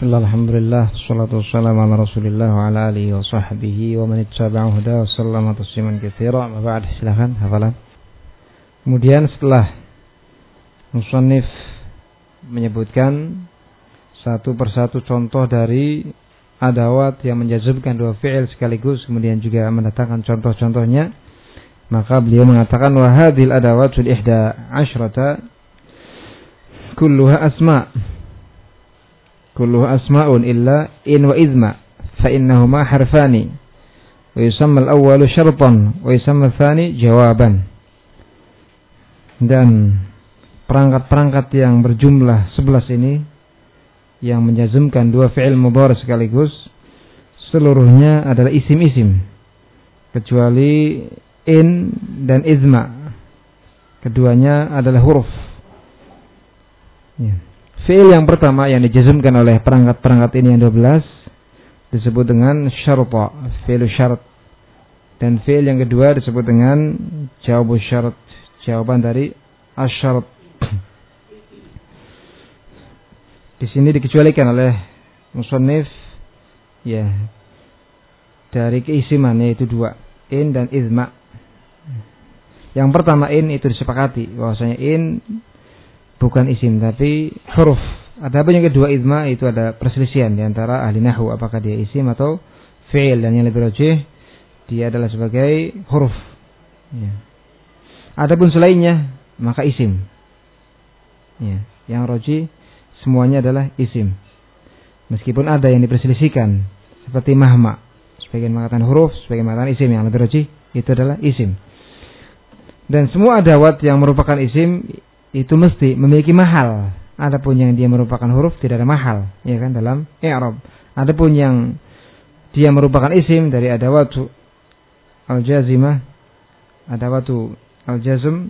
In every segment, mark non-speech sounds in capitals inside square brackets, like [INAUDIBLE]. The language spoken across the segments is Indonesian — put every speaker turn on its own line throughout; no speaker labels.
Ala rasulillah wa ala alihi wa sahbihi wa man ittaba'ahu huda wa sallama tasliman katsira. Ba'd, silakan hafalan. Kemudian setelah musannif menyebutkan satu persatu contoh dari adawat yang menjazubkan dua fi'il sekaligus kemudian juga mendatangkan contoh-contohnya maka beliau mengatakan wa hadhil adawatul ihda asyrata kulluha asma' kulluhu asma'un illa in wa izma fa innahuma harfani. Wa yusamma al-awwalu syartan wa yusamma tsani jawaban. Dan perangkat-perangkat yang berjumlah 11 ini yang menjazmkan dua fi'il mudhari sekaligus seluruhnya adalah isim-isim kecuali in dan izma. Keduanya adalah huruf. Ya. Fi'il yang pertama yang dijazmkan oleh perangkat-perangkat ini yang 12 disebut dengan syarta, fi'il syarat. Dan fi'il yang kedua disebut dengan jawab syarat, jawaban dari asyarat. Di sini dikecualikan oleh musannif ya dari keisiman yaitu dua, in dan izma. Yang pertama in itu disepakati bahwasanya in bukan isim tapi huruf. Adapun yang kedua idma itu ada perselisihan di antara ahli nahwu apakah dia isim atau fi'il dan yang lebih rajih dia adalah sebagai huruf. Ya. Adapun selainnya maka isim. Ya. Yang roji semuanya adalah isim. Meskipun ada yang diperselisihkan seperti mahma, sebagian mengatakan huruf, sebagian mengatakan isim yang lebih roji itu adalah isim. Dan semua adawat yang merupakan isim itu mesti memiliki mahal. Adapun yang dia merupakan huruf tidak ada mahal, ya kan dalam i'rab. Adapun yang dia merupakan isim dari adawatu al-jazimah, adawatu al-jazm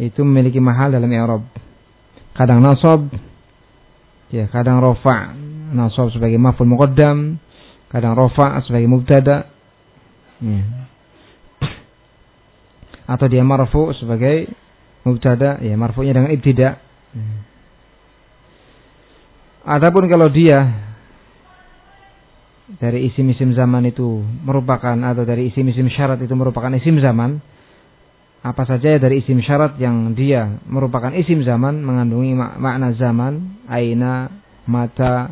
itu memiliki mahal dalam i'rab. Kadang nasab, ya kadang rofa, nasab sebagai maf'ul muqaddam, kadang rofa sebagai mubtada. Ya. Atau dia marfu sebagai mubtada ya marfu'nya dengan ibtida. Hmm. Adapun kalau dia dari isim-isim zaman itu merupakan atau dari isim-isim syarat itu merupakan isim zaman, apa saja dari isim syarat yang dia merupakan isim zaman mengandungi mak makna zaman, aina, mata,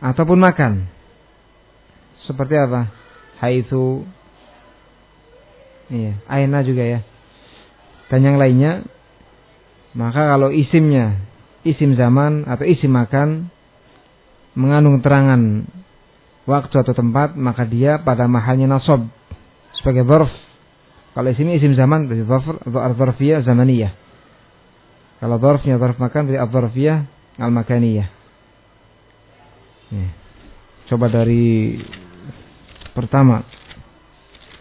ataupun makan. Seperti apa? Haitsu. Iya, aina juga ya dan yang lainnya maka kalau isimnya isim zaman atau isim makan mengandung terangan waktu atau tempat maka dia pada mahalnya nasab sebagai zarf. Kalau isimnya isim zaman berarti zarf zarfiyah zamaniyah. Kalau zarfnya zarf makan berarti zarfiyah al makaniyah coba dari pertama.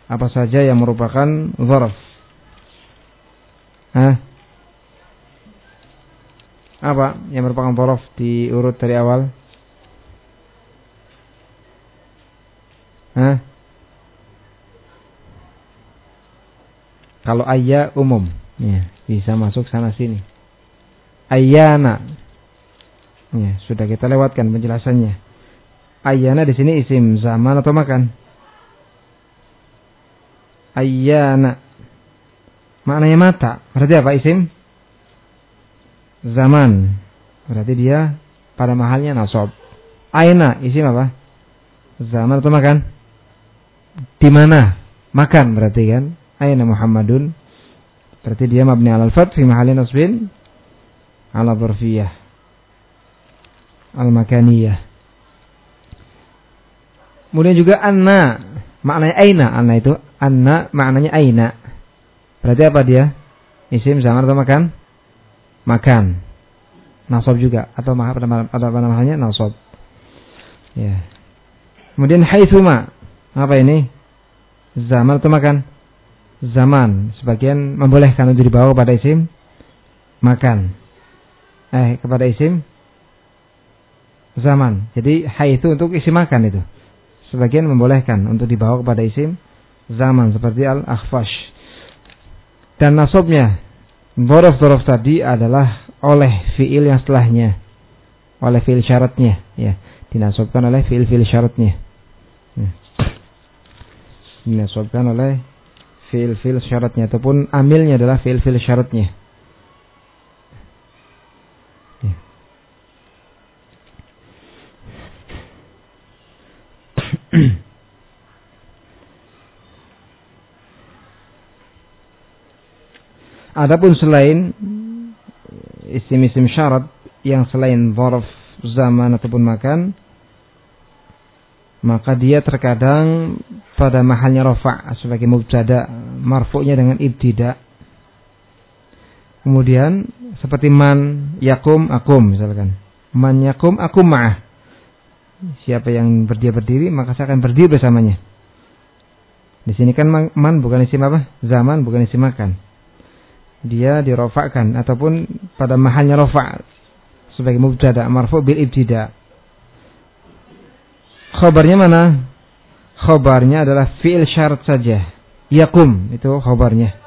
Apa saja yang merupakan zarf Hah? Apa yang merupakan borof di urut dari awal? Hah? Kalau ayah umum, ya, bisa masuk sana sini. Ayana, ya, sudah kita lewatkan penjelasannya. Ayana di sini isim zaman atau makan? Ayana Maknanya mata. Berarti apa isim? Zaman. Berarti dia pada mahalnya nasab. Aina isim apa? Zaman atau makan? Di mana? Makan berarti kan? Aina Muhammadun. Berarti dia mabni al fat fi mahalli nasbin ala dzarfiyah. Al makaniyah. Kemudian juga anna. Maknanya aina. Anna itu anna maknanya aina. Berarti apa dia? Isim zaman atau makan? Makan. Nasab juga atau apa, namanya? Nasab. Ya. Kemudian haitsuma. Apa ini? Zaman atau makan? Zaman. Sebagian membolehkan untuk dibawa kepada isim makan. Eh, kepada isim zaman. Jadi hai itu untuk isim makan itu. Sebagian membolehkan untuk dibawa kepada isim zaman seperti al-akhfash. Dan nasabnya Dhorof-dhorof tadi adalah oleh fi'il yang setelahnya. Oleh fiil syaratnya ya. Dinasabkan oleh fiil-fiil syaratnya. Ya. dinasabkan oleh fiil-fiil syaratnya. Ataupun amilnya adalah fiil-fiil syaratnya. Ya. [CLEARS THROAT] Adapun selain isim-isim syarat yang selain dhorof zaman ataupun makan maka dia terkadang pada mahalnya rofa sebagai mubtada marfu'nya dengan ibtida. Kemudian seperti man yakum akum misalkan. Man yakum akum ma'ah. Siapa yang berdia berdiri maka saya akan berdiri bersamanya. Di sini kan man bukan isim apa? Zaman bukan isim makan dia dirofakkan ataupun pada mahalnya rofa sebagai mubtada marfu bil ibtida. Khabarnya mana? Khabarnya adalah fi'il syarat saja. Yakum itu khabarnya.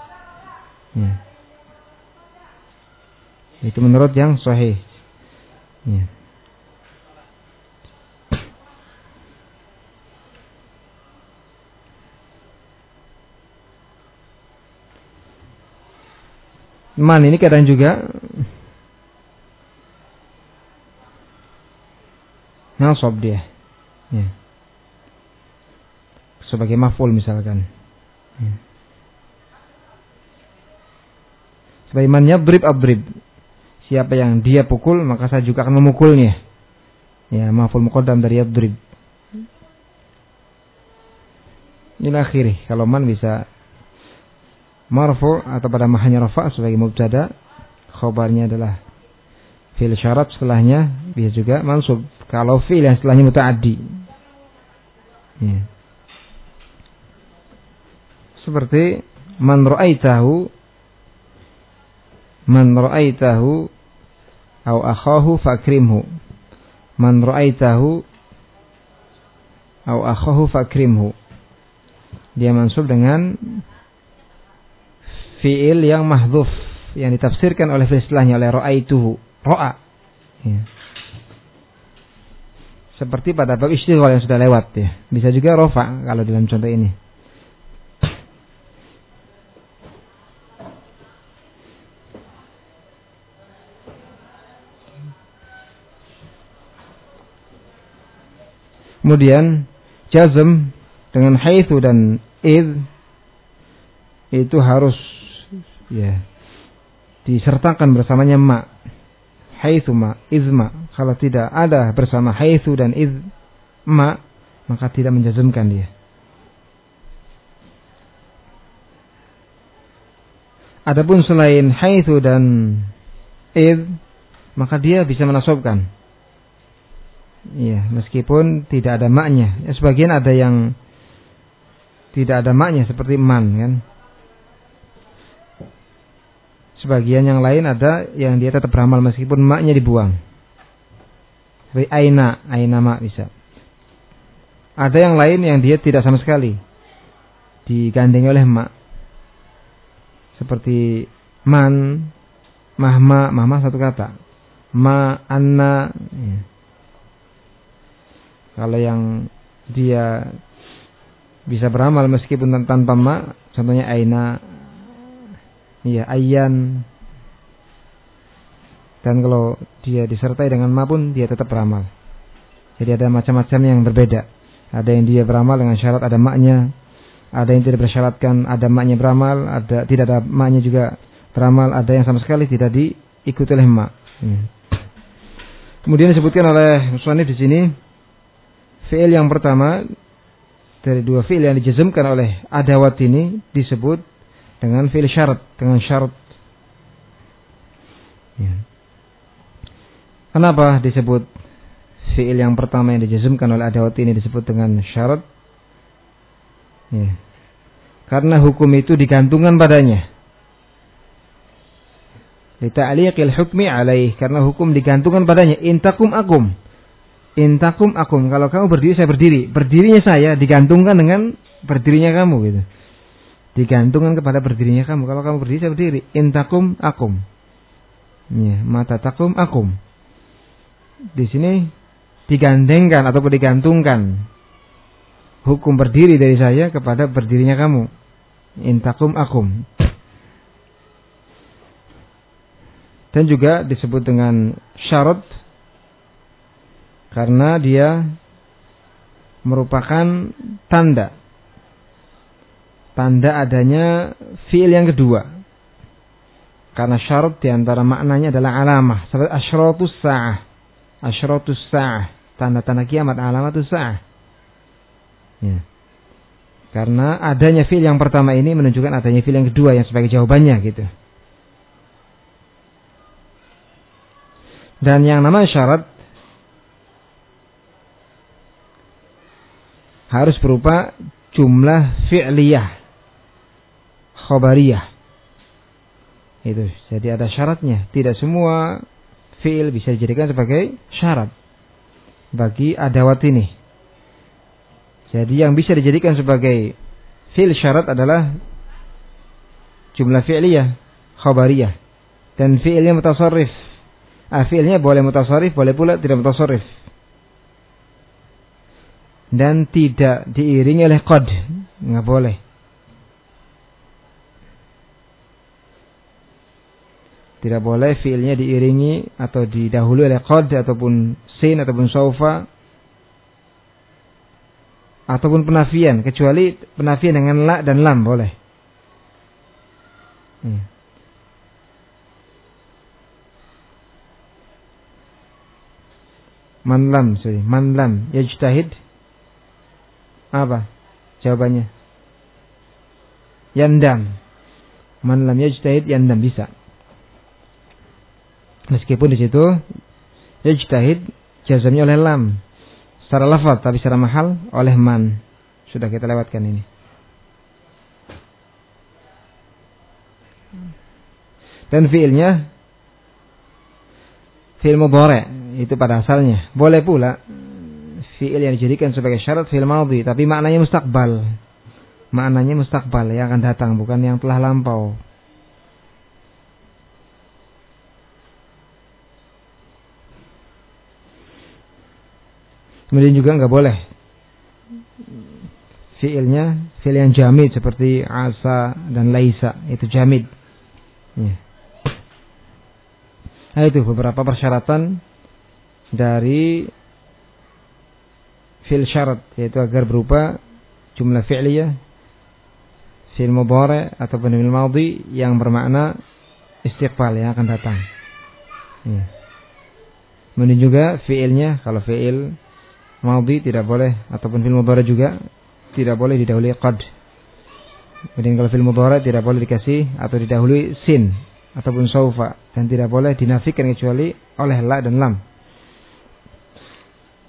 Ya. Itu menurut yang sahih. Ya. Man ini kadang juga nasab dia. Ya. Sebagai maful misalkan. Ya. Sebagaimana yadrib abrib. Siapa yang dia pukul maka saya juga akan memukulnya. Ya, maful muqaddam dari yadrib. Ini akhiri. Kalau man bisa marfu atau pada mahanya rafa sebagai mubtada khobarnya adalah fil syarat setelahnya bisa juga mansub. Kalau fil yang setelahnya mutaaddi. Ya. seperti man ra'aitahu man ra'aitahu au akhahu fakrimhu. Man ra'aitahu au akhahu fakrimhu. Dia mansub dengan fiil yang mahdhuf yang ditafsirkan oleh istilahnya oleh ra'aituhu. Ra'a. Ya. seperti pada bab istighfar yang sudah lewat ya. Bisa juga rofa kalau dalam contoh ini. Kemudian jazm dengan haitsu dan id itu harus ya. Disertakan bersamanya ma. Haitsu ma izma. Kalau tidak ada bersama haitsu dan iz ma maka tidak menjazmkan dia. Adapun selain haitsu dan iz maka dia bisa menasobkan Iya, meskipun tidak ada maknya. Ya, sebagian ada yang tidak ada maknya seperti man kan. Sebagian yang lain ada yang dia tetap beramal meskipun maknya dibuang. Seperti aina, aina mak bisa. Ada yang lain yang dia tidak sama sekali digandeng oleh mak. Seperti man, mahma, mahma satu kata. Ma, anna. Ya. Kalau yang dia bisa beramal meskipun tanpa mak, contohnya aina, Iya, ayan. Dan kalau dia disertai dengan ma pun dia tetap beramal. Jadi ada macam-macam yang berbeda. Ada yang dia beramal dengan syarat ada maknya, ada yang tidak bersyaratkan ada maknya beramal, ada tidak ada maknya juga beramal, ada yang sama sekali tidak diikuti oleh mak. Hmm. Kemudian disebutkan oleh Muswanif di sini fiil yang pertama dari dua fiil yang dijazmkan oleh adawat ini disebut dengan fi'il syarat, dengan syarat. Ya. Kenapa disebut fi'il yang pertama yang dijazmkan oleh adawat ini disebut dengan syarat? Ya. Karena hukum itu digantungkan padanya. Lita'liqil hukmi alaih. Karena hukum digantungkan padanya. Intakum akum. Intakum akum. Kalau kamu berdiri, saya berdiri. Berdirinya saya digantungkan dengan berdirinya kamu gitu digantungkan kepada berdirinya kamu. Kalau kamu berdiri, saya berdiri. Intakum akum. Ya, mata takum akum. di sini digandengkan ataupun digantungkan hukum berdiri dari saya kepada berdirinya kamu. Intakum akum. Dan juga disebut dengan syarat karena dia merupakan tanda tanda adanya fiil yang kedua. Karena syarat di antara maknanya adalah alamah. Seperti asyratus sa'ah. Asyratus sa'ah. Tanda-tanda kiamat alamatus sa'ah. Ya. karena adanya fiil yang pertama ini menunjukkan adanya fiil yang kedua yang sebagai jawabannya gitu. Dan yang nama syarat harus berupa jumlah fi'liyah khobariyah itu. Jadi ada syaratnya tidak semua fi'il bisa dijadikan sebagai syarat bagi adawat ini. Jadi yang bisa dijadikan sebagai fi'il syarat adalah jumlah fi'liyah khobariyah dan fi'ilnya mutasarrif. Ah, fi'ilnya boleh mutasarrif boleh pula tidak mutasarrif. Dan tidak diiringi oleh qad. Nggak boleh tidak boleh fiilnya diiringi atau didahului oleh qad ataupun sin ataupun saufa ataupun penafian kecuali penafian dengan la dan lam boleh hmm. man lam sorry man lam yajtahid apa? Jawabannya. Yandam. Man lam yajtahid yandam bisa. Meskipun di situ yajtahid jazamnya oleh lam. Secara lafaz tapi secara mahal oleh man. Sudah kita lewatkan ini. Dan fiilnya fiil mudhari itu pada asalnya. Boleh pula fiil yang dijadikan sebagai syarat fiil madhi tapi maknanya mustakbal maknanya mustakbal yang akan datang bukan yang telah lampau kemudian juga nggak boleh fiilnya fiil yang jamid seperti asa dan laisa itu jamid ya. nah itu beberapa persyaratan dari fil syarat yaitu agar berupa jumlah fi'liyah fil mudhari ataupun fil madhi yang bermakna istiqbal yang akan datang. Ya. Kemudian juga fiilnya kalau fiil madhi tidak boleh ataupun fil mudhari juga tidak boleh didahului qad. Kemudian kalau fil mudhari tidak boleh dikasih atau didahului sin ataupun saufa dan tidak boleh dinafikan kecuali oleh la dan lam.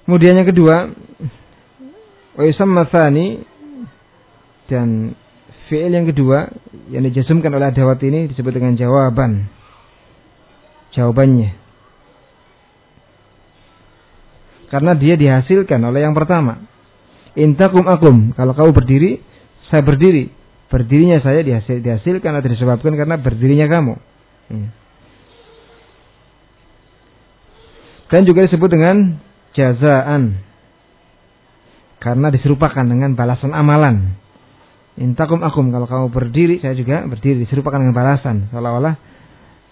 Kemudian yang kedua, wa yusamma dan fi'il yang kedua yang dijazmkan oleh adawat ini disebut dengan jawaban. Jawabannya. Karena dia dihasilkan oleh yang pertama. Intakum akum. Kalau kamu berdiri, saya berdiri. Berdirinya saya dihasil, dihasilkan atau disebabkan karena berdirinya kamu. Hmm. Dan juga disebut dengan jazaan karena diserupakan dengan balasan amalan. Intakum akum kalau kamu berdiri saya juga berdiri diserupakan dengan balasan seolah-olah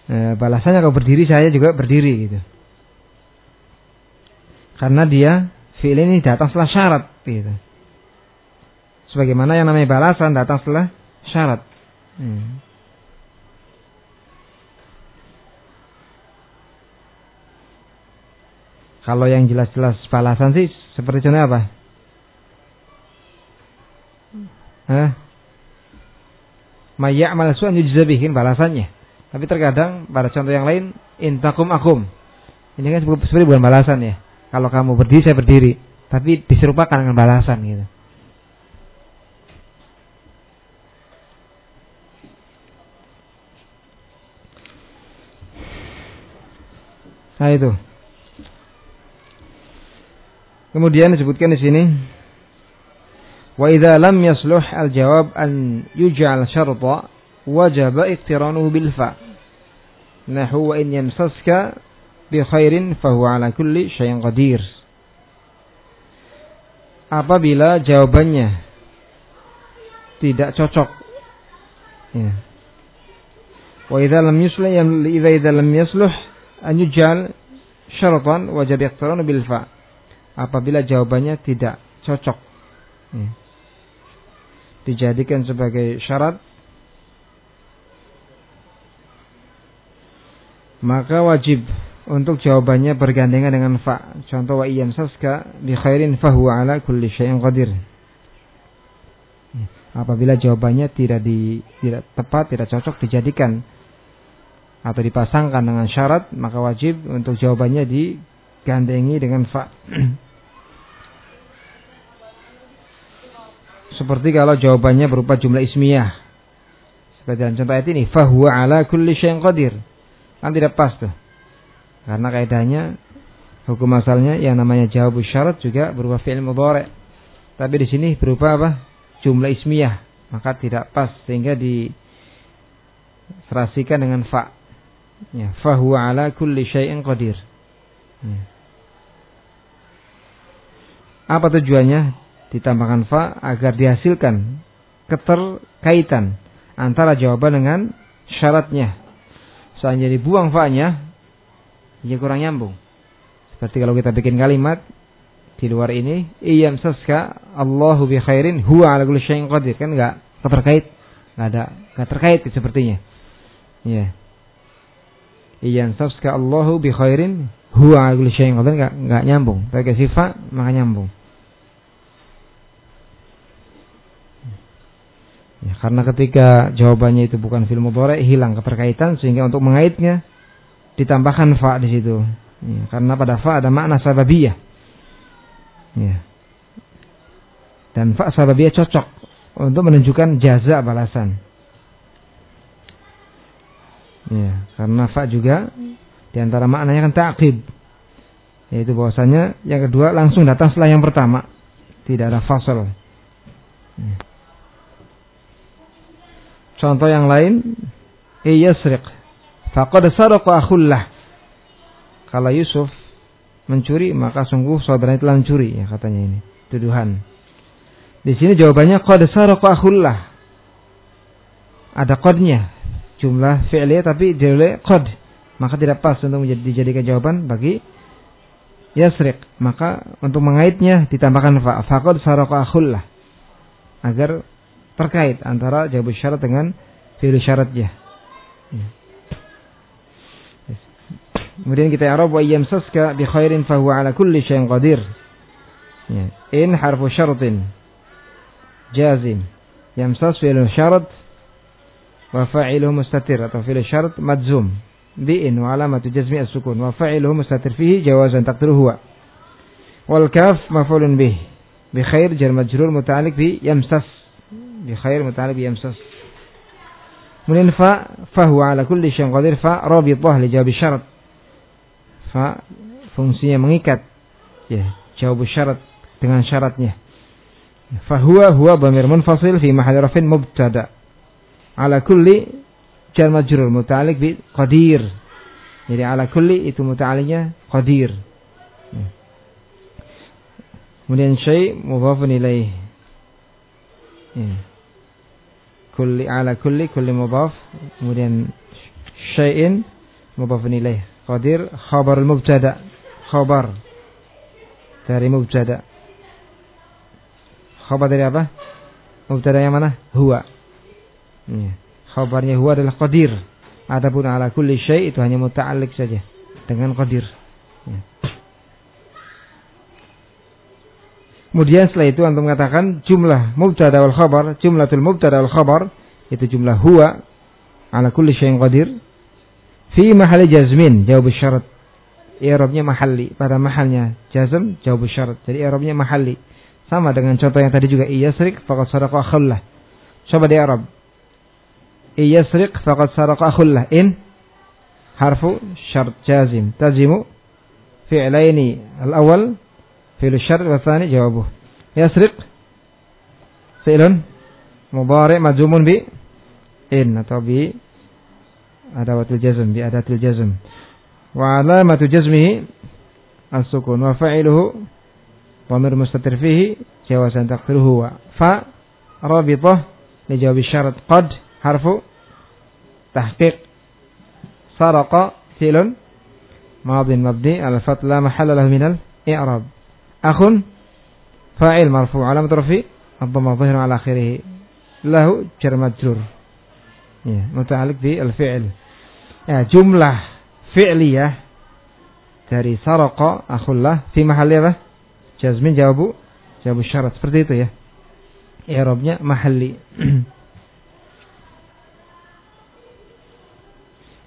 e, balasannya kalau berdiri saya juga berdiri gitu. Karena dia fi'il ini datang setelah syarat gitu. Sebagaimana yang namanya balasan datang setelah syarat. Hmm. Kalau yang jelas-jelas balasan sih seperti contohnya apa? Hah? Mayya'mal su'an yujzabihin balasannya. Tapi terkadang pada contoh yang lain intakum akum. Ini kan sebenarnya bukan balasan ya. Kalau kamu berdiri saya berdiri, tapi diserupakan dengan balasan gitu. Nah itu. Kemudian disebutkan di sini wa idza lam yasluh al jawab an yuj'al syarta wajib iqtiranuhu bil fa. Nahu wa in yamsaska bi khairin fahuwa ala kulli syai'in qadir. Apabila jawabannya tidak cocok. Ya. Wa idza lam yuslih idza idza lam yasluh an yujal syaratan wajib iqtaran bil fa. Apabila jawabannya tidak cocok. Ya. Dijadikan sebagai syarat maka wajib untuk jawabannya bergandengan dengan fa. Contoh wa iyam saska bi khairin ala kulli syai'in qadir. Apabila jawabannya tidak di tidak tepat, tidak cocok dijadikan atau dipasangkan dengan syarat maka wajib untuk jawabannya digandengi dengan fa. [CLEARS THROAT] Seperti kalau jawabannya berupa jumlah ismiyah. Seperti dalam contoh ayat ini, fahuwa ala kulli syai'in qadir. Kan tidak pas tuh. Karena kaidahnya hukum asalnya yang namanya jawab syarat juga berupa fi'il mudhari. Tapi di sini berupa apa? Jumlah ismiyah. Maka tidak pas sehingga di serasikan dengan fa. Ya, fahuwa ala kulli syai'in qadir. Ya. Apa tujuannya? Ditambahkan fa agar dihasilkan keterkaitan antara jawaban dengan syaratnya. Seandainya dibuang fa-nya, ya kurang nyambung. Seperti kalau kita bikin kalimat di luar ini, iyam saska Allahu bi khairin huwa ala kulli syai'in qadir kan enggak terkait, enggak ada enggak terkait sepertinya. Ya. Iyan saska Allahu bi khairin huwa ala kulli syai'in qadir enggak enggak nyambung. Pakai sifat maka nyambung. Ya, karena ketika jawabannya itu bukan fil mudhari hilang keterkaitan sehingga untuk mengaitnya ditambahkan fa di situ. Ya, karena pada fa ada makna sababiyah. Ya. Dan fa sababiyah cocok untuk menunjukkan jaza balasan. Ya, karena fa juga di antara maknanya kan ta'qib. Yaitu bahwasanya yang kedua langsung datang setelah yang pertama. Tidak ada fasal. Ya. Contoh yang lain, iyasriq. Faqad saraqa akhullah. Kalau Yusuf mencuri, maka sungguh saudaranya telah mencuri, ya katanya ini. Tuduhan. Di sini jawabannya qad saraqa akhullah. Ada qadnya. Jumlah fi'liyah tapi dia qad. Maka tidak pas untuk dijadikan jawaban bagi yasriq. Maka untuk mengaitnya ditambahkan fa. Faqad saraqa akhullah. Agar terkait antara jawab syarat dengan fi'il syaratnya. Kemudian kita arab wa yamsaska bi khairin fa huwa ala kulli syai'in qadir. Ya. In harfu syaratin jazim. Yamsas fi'il syarat wa fa'iluhu mustatir atau fi'il syarat madzum bi in wa alamatu jazmi as-sukun wa fa'iluhu mustatir fihi jawazan taqdiru huwa. Wal kaf maf'ulun bih. Bi khair jar majrur muta'alliq bi yamsas bi khair muta'alliq bi yamsas. Kemudian fa fahuwa ala kulli syai'in qadir fa rabithah li jawab syarat. Fa fungsinya mengikat ya jawab syarat dengan syaratnya. Fahuwa huwa dhamir munfasil fi mahall rafin mubtada. Ala kulli jar majrur muta'alliq bi qadir. Jadi ala kulli itu muta'alliqnya qadir. Kemudian syai' mudhafun ilaih. Ya kulli ala kulli kulli mudhaf kemudian syai'in mudhafun ilaih qadir khabar mubtada khabar dari mubtada. Khabar dari apa? Mubtada yang mana? Huwa. Ya. khabarnya huwa adalah qadir. Adapun ala kulli syai' itu hanya muta'alliq saja dengan qadir. Ya. Kemudian setelah itu antum mengatakan jumlah mubtada wal khabar, jumlatul mubtada wal khabar itu jumlah huwa ala kulli syai'in qadir Fi mahali jazmin, jawab syarat. I'rabnya mahalli, pada mahalnya jazm jawab syarat. Jadi i'rabnya mahalli. Sama dengan contoh yang tadi juga iyasrik faqad saraqa khullah. Coba di i'rab. Ya iyasrik faqad saraqa khullah. In harfu syarat jazim. Tazimu fi'laini. al awal fi'lu syarat wa tsani jawabuh. Yasriq fi'lun mudhari' majzumun bi in atau bi adawatul jazm bi adatul jazm Wa alamatu jazmihi as-sukun wa fa'iluhu dhamir mustatir fihi jawazan taqdiruhu wa fa rabithah li jawab syarat qad harfu tahqiq saraqa fi'lun madin mabni al fath la mahalla lahu min al i'rab akhun fa'il marfu' alamat rafi ad-dhamma dhahir ala akhirih lahu jar majrur ya muta'alliq bi al-fi'l ya jumlah fi'liyah dari saraqa akhullah. Fi mahalli apa? Jazmin jawabu jawabu syarat. Seperti itu ya. I'rabnya mahalli. [CLEARS THROAT]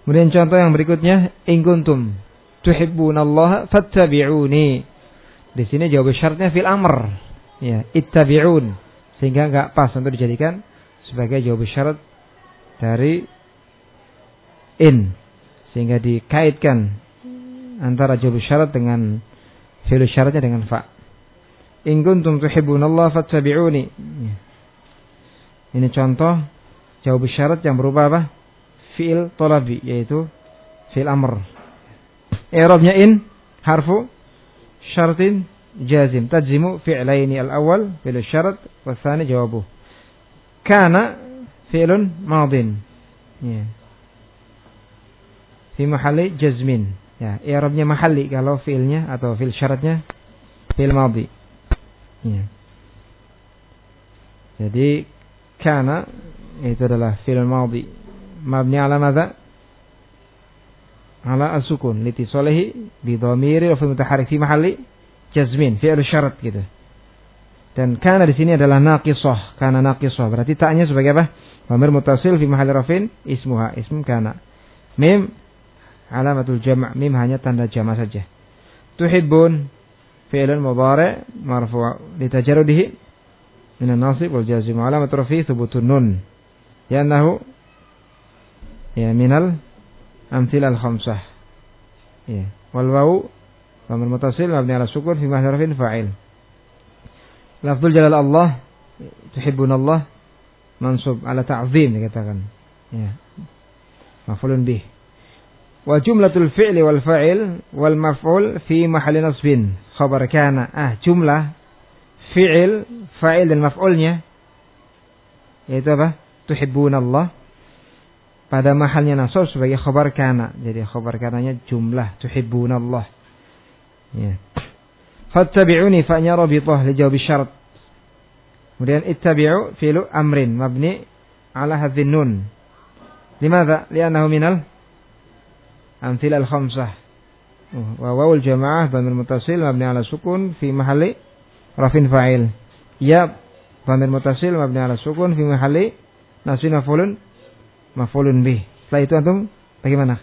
Kemudian contoh yang berikutnya. In kuntum tuhibbunallaha fattabi'uni. Di sini jawab syaratnya fil amr. Ya, ittabi'un. Sehingga enggak pas untuk dijadikan sebagai jawab syarat dari in sehingga dikaitkan antara jawab syarat dengan fi'il syaratnya dengan fa. In kuntum tuhibbunallaha fattabi'uni. Ini contoh jawab syarat yang berupa apa? Fi'il tolabi yaitu fi'il amr. I'rabnya in harfu syaratin jazim tajzimu fi'laini al-awwal fi'il syarat wa tsani jawabuh. Kana fi'lun madin. Ya. Fi mahalli jazmin. Ya, i'rabnya mahalli kalau fi'ilnya atau fi'il syaratnya fi'il madhi. Ya. Jadi kana itu adalah fi'il madhi. Mabni ala madza? Ala as-sukun litisalihi bi dhamiri wa fi mutaharrik fi mahalli jazmin fi'il syarat gitu. Dan kana di sini adalah naqisah, kana naqisah. Berarti taknya sebagai apa? Dhamir mutasil fi mahalli rafin ismuha, ism kana. Mim alamatul jama' mim hanya tanda jama' saja. Tuhibbun fi'lun mudhari' marfu' litajarrudihi min an-nasib wal jazim alamat rafi thubutun nun. Li'annahu ya minal amthil al khamsah. Ya, wal wawu dhamir mutasil mabni ala sukun fi rafin fa'il. Lafzul jalal Allah tuhibbun Allah mansub ala ta'zim dikatakan. Ya. Maf'ulun bih. Wa jumlatul fi'li wal fa'il wal maf'ul fi mahalli nasbin khabar kana. Ah, jumlah fi'il, fa'il dan maf'ulnya yaitu apa? Tuhibbun Allah pada mahalnya nasab sebagai khabar kana. Jadi khabar kananya jumlah tuhibbun Allah. Ya. Fattabi'uni fa'nya rabithah li jawab syarat. Kemudian ittabi'u fi'lu amrin mabni ala hadzin nun. Limadha? Li'annahu minal amthil al-khamsah. Wa wawul jamaah dhamir mutasil mabni ala sukun fi mahalli rafin fa'il. Ya dhamir mutasil mabni ala sukun fi mahalli nasbin maf'ulun maf'ulun bih. Setelah itu antum bagaimana?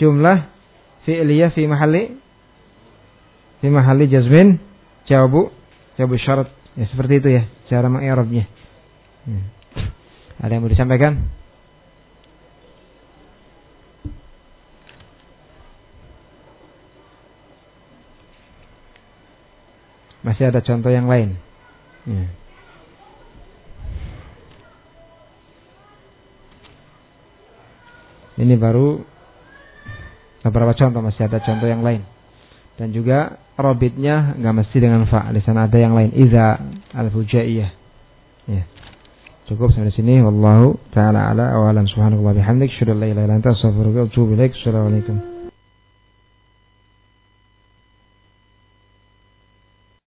Jumlah fi'liyah fi mahalli fi mahalli jazmin jawabu jawabu syarat. Ya seperti itu ya cara mengi'rabnya. Hmm. Ada yang mau disampaikan? Masih ada contoh yang lain. Ya. Ini baru beberapa contoh, masih ada contoh yang lain. Dan juga robitnya nggak mesti dengan fa. Di sana ada yang lain. Iza al-fujaiyah. Ya. Cukup sampai sini. Wallahu taala ala awalan subhanahu wa bihamdik. Syukur la ilaha illa.